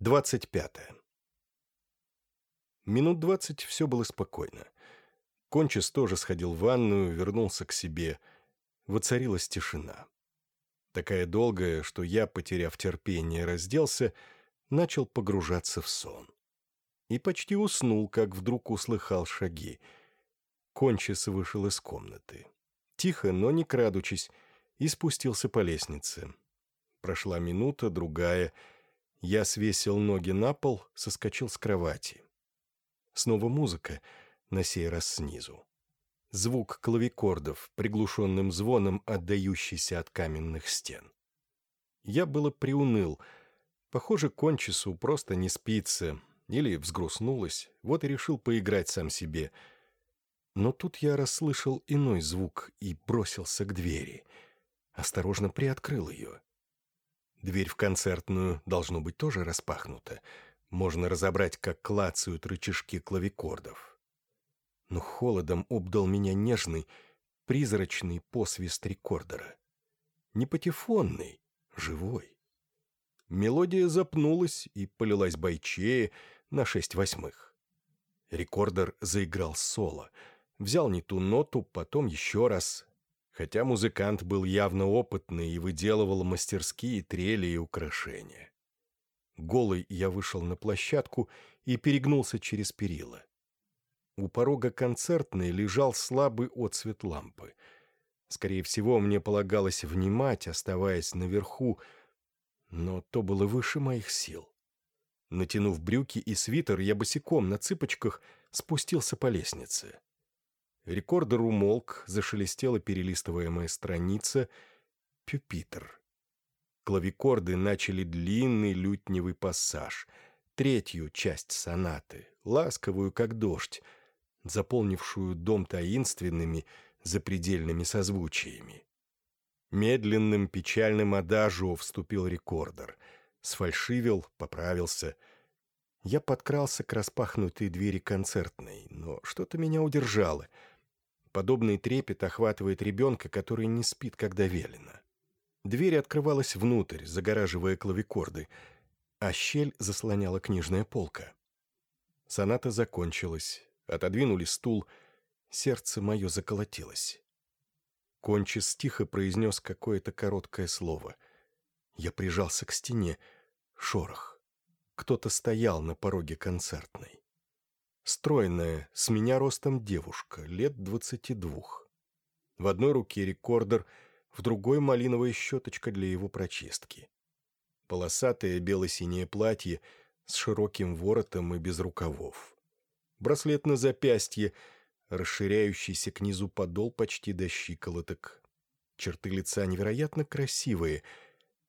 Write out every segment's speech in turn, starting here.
25. Минут двадцать все было спокойно. Кончис тоже сходил в ванную, вернулся к себе. Воцарилась тишина. Такая долгая, что я, потеряв терпение, разделся, начал погружаться в сон. И почти уснул, как вдруг услыхал шаги. Кончис вышел из комнаты. Тихо, но не крадучись, и спустился по лестнице. Прошла минута, другая. Я свесил ноги на пол, соскочил с кровати. Снова музыка, на сей раз снизу. Звук клавикордов, приглушенным звоном, отдающийся от каменных стен. Я было приуныл. Похоже, кончису просто не спится. Или взгрустнулась, вот и решил поиграть сам себе. Но тут я расслышал иной звук и бросился к двери. Осторожно приоткрыл ее. Дверь в концертную должно быть тоже распахнута. Можно разобрать, как клацают рычажки клавикордов. Но холодом обдал меня нежный, призрачный посвист рекордера. Не патефонный, живой. Мелодия запнулась и полилась бойчее на шесть восьмых. Рекордер заиграл соло. Взял не ту ноту, потом еще раз, хотя музыкант был явно опытный и выделывал мастерские трели и украшения. Голый я вышел на площадку и перегнулся через перила. У порога концертной лежал слабый отсвет лампы. Скорее всего, мне полагалось внимать, оставаясь наверху, но то было выше моих сил. Натянув брюки и свитер, я босиком на цыпочках спустился по лестнице. Рекордер умолк, зашелестела перелистываемая страница. Пюпитр. Клавикорды начали длинный лютневый пассаж, третью часть сонаты, ласковую, как дождь, заполнившую дом таинственными, запредельными созвучиями. Медленным печальным адажио вступил рекордер. Сфальшивил, поправился. Я подкрался к распахнутой двери концертной, но что-то меня удержало — Подобный трепет охватывает ребенка, который не спит, когда велено. Дверь открывалась внутрь, загораживая клавикорды, а щель заслоняла книжная полка. Соната закончилась, отодвинули стул, сердце мое заколотилось. Кончис тихо произнес какое-то короткое слово. Я прижался к стене. Шорох. Кто-то стоял на пороге концертной. Стройная, с меня ростом девушка, лет двадцати двух. В одной руке рекордер, в другой малиновая щеточка для его прочистки. Полосатое бело-синее платье с широким воротом и без рукавов. Браслет на запястье, расширяющийся к низу подол почти до щиколоток. Черты лица невероятно красивые,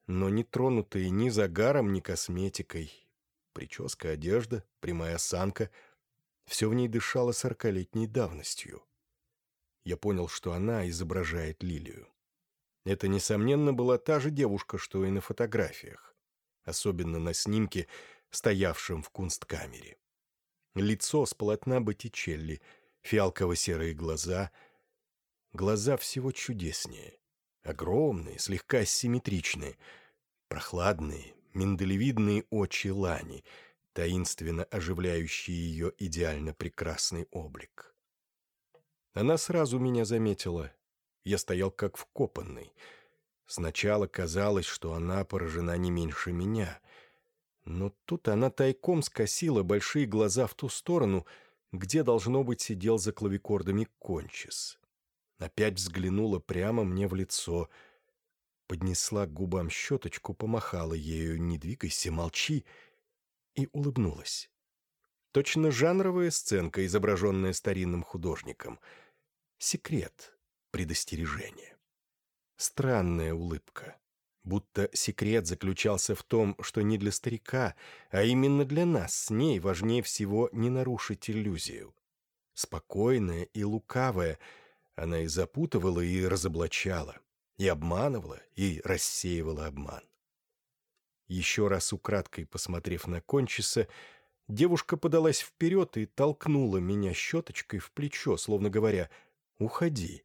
но не тронутые ни загаром, ни косметикой. Прическа, одежда, прямая осанка — все в ней дышало сорокалетней давностью. Я понял, что она изображает Лилию. Это, несомненно, была та же девушка, что и на фотографиях. Особенно на снимке, стоявшем в кунсткамере. Лицо с полотна Боттичелли, фиалково-серые глаза. Глаза всего чудеснее. Огромные, слегка симметричные, прохладные, миндалевидные очи Лани — таинственно оживляющий ее идеально прекрасный облик. Она сразу меня заметила. Я стоял как вкопанный. Сначала казалось, что она поражена не меньше меня. Но тут она тайком скосила большие глаза в ту сторону, где, должно быть, сидел за клавикордами кончис. Опять взглянула прямо мне в лицо. Поднесла к губам щеточку, помахала ею «Не двигайся, молчи!» И улыбнулась. Точно жанровая сценка, изображенная старинным художником. Секрет, предостережение. Странная улыбка. Будто секрет заключался в том, что не для старика, а именно для нас с ней важнее всего не нарушить иллюзию. Спокойная и лукавая, она и запутывала, и разоблачала, и обманывала, и рассеивала обман. Еще раз украдкой посмотрев на Кончиса, девушка подалась вперед и толкнула меня щеточкой в плечо, словно говоря «Уходи».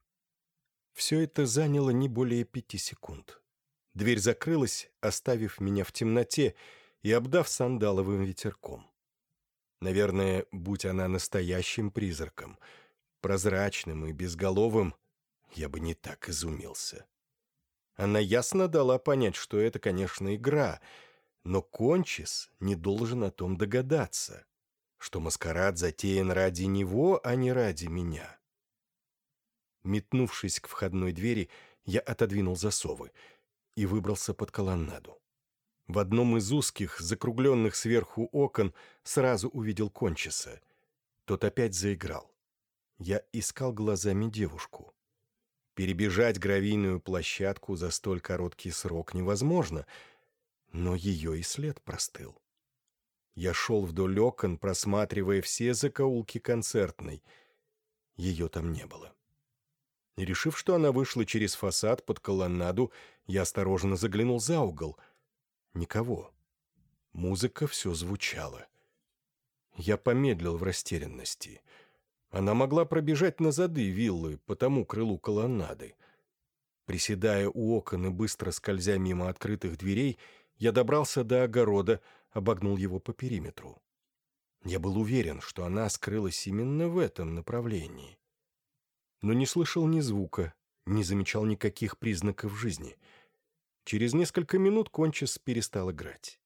Все это заняло не более пяти секунд. Дверь закрылась, оставив меня в темноте, и обдав сандаловым ветерком. Наверное, будь она настоящим призраком, прозрачным и безголовым, я бы не так изумился. Она ясно дала понять, что это, конечно, игра, но Кончис не должен о том догадаться, что маскарад затеян ради него, а не ради меня. Метнувшись к входной двери, я отодвинул засовы и выбрался под колоннаду. В одном из узких, закругленных сверху окон сразу увидел Кончиса. Тот опять заиграл. Я искал глазами девушку. Перебежать гравийную площадку за столь короткий срок невозможно, но ее и след простыл. Я шел вдоль окон, просматривая все закоулки концертной. Ее там не было. Решив, что она вышла через фасад под колоннаду, я осторожно заглянул за угол. Никого. Музыка все звучала. Я помедлил в растерянности. Она могла пробежать на зады виллы по тому крылу колоннады. Приседая у окон и быстро скользя мимо открытых дверей, я добрался до огорода, обогнул его по периметру. Я был уверен, что она скрылась именно в этом направлении но не слышал ни звука, не замечал никаких признаков жизни. Через несколько минут Кончис перестал играть.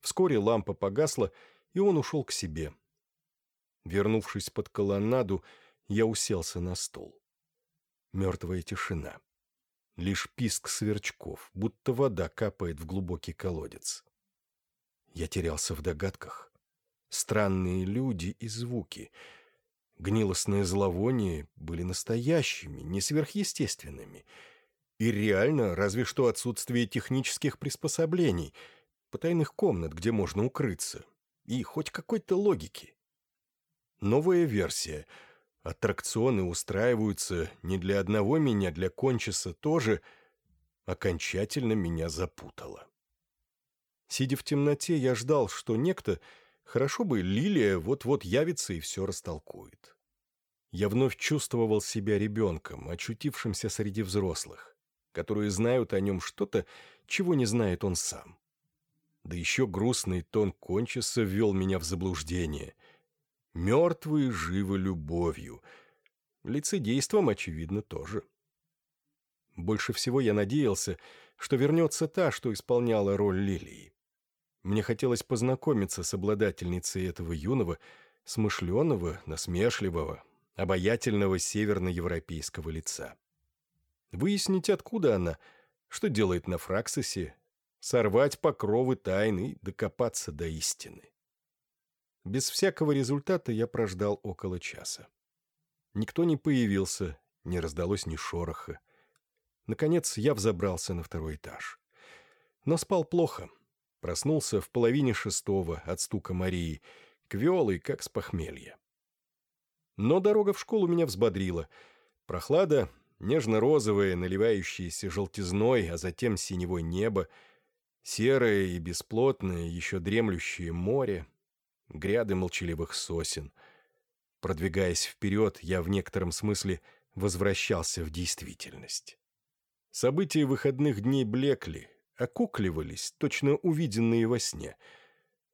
Вскоре лампа погасла, и он ушел к себе. Вернувшись под колоннаду, я уселся на стол. Мертвая тишина. Лишь писк сверчков, будто вода капает в глубокий колодец. Я терялся в догадках. Странные люди и звуки — Гнилостные зловония были настоящими, не сверхъестественными. И реально, разве что отсутствие технических приспособлений, потайных комнат, где можно укрыться, и хоть какой-то логики. Новая версия. Аттракционы устраиваются не для одного меня, для кончиса тоже, окончательно меня запутало. Сидя в темноте, я ждал, что некто — Хорошо бы Лилия вот-вот явится и все растолкует. Я вновь чувствовал себя ребенком, очутившимся среди взрослых, которые знают о нем что-то, чего не знает он сам. Да еще грустный тон кончиса ввел меня в заблуждение. Мертвые живы любовью. Лицедейством, очевидно, тоже. Больше всего я надеялся, что вернется та, что исполняла роль Лилии. Мне хотелось познакомиться с обладательницей этого юного, смышленого, насмешливого, обаятельного северноевропейского лица. Выяснить, откуда она, что делает на Фраксосе, сорвать покровы тайны докопаться до истины. Без всякого результата я прождал около часа. Никто не появился, не раздалось ни шороха. Наконец я взобрался на второй этаж. Но спал плохо — Проснулся в половине шестого от стука Марии, квелый, как с похмелья. Но дорога в школу меня взбодрила. Прохлада, нежно-розовое, наливающееся желтизной, а затем синевой небо, серое и бесплотное, еще дремлющее море, гряды молчаливых сосен. Продвигаясь вперед, я в некотором смысле возвращался в действительность. События выходных дней блекли, окукливались, точно увиденные во сне.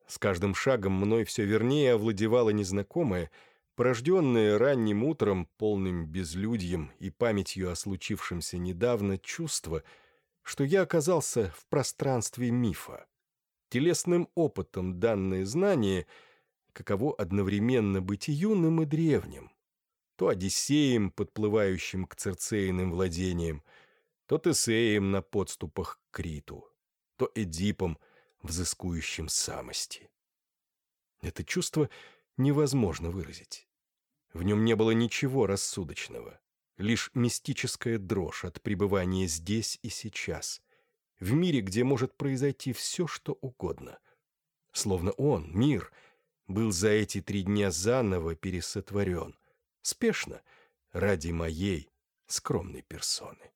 С каждым шагом мной все вернее овладевало незнакомое, порожденное ранним утром, полным безлюдьем и памятью о случившемся недавно чувство, что я оказался в пространстве мифа. Телесным опытом данное знание, каково одновременно быть юным и древним, то Одиссеем, подплывающим к церцейным владениям, то Тесеем на подступах к Криту, то Эдипом, взыскующим самости. Это чувство невозможно выразить. В нем не было ничего рассудочного, лишь мистическая дрожь от пребывания здесь и сейчас, в мире, где может произойти все, что угодно. Словно он, мир, был за эти три дня заново пересотворен, спешно, ради моей скромной персоны.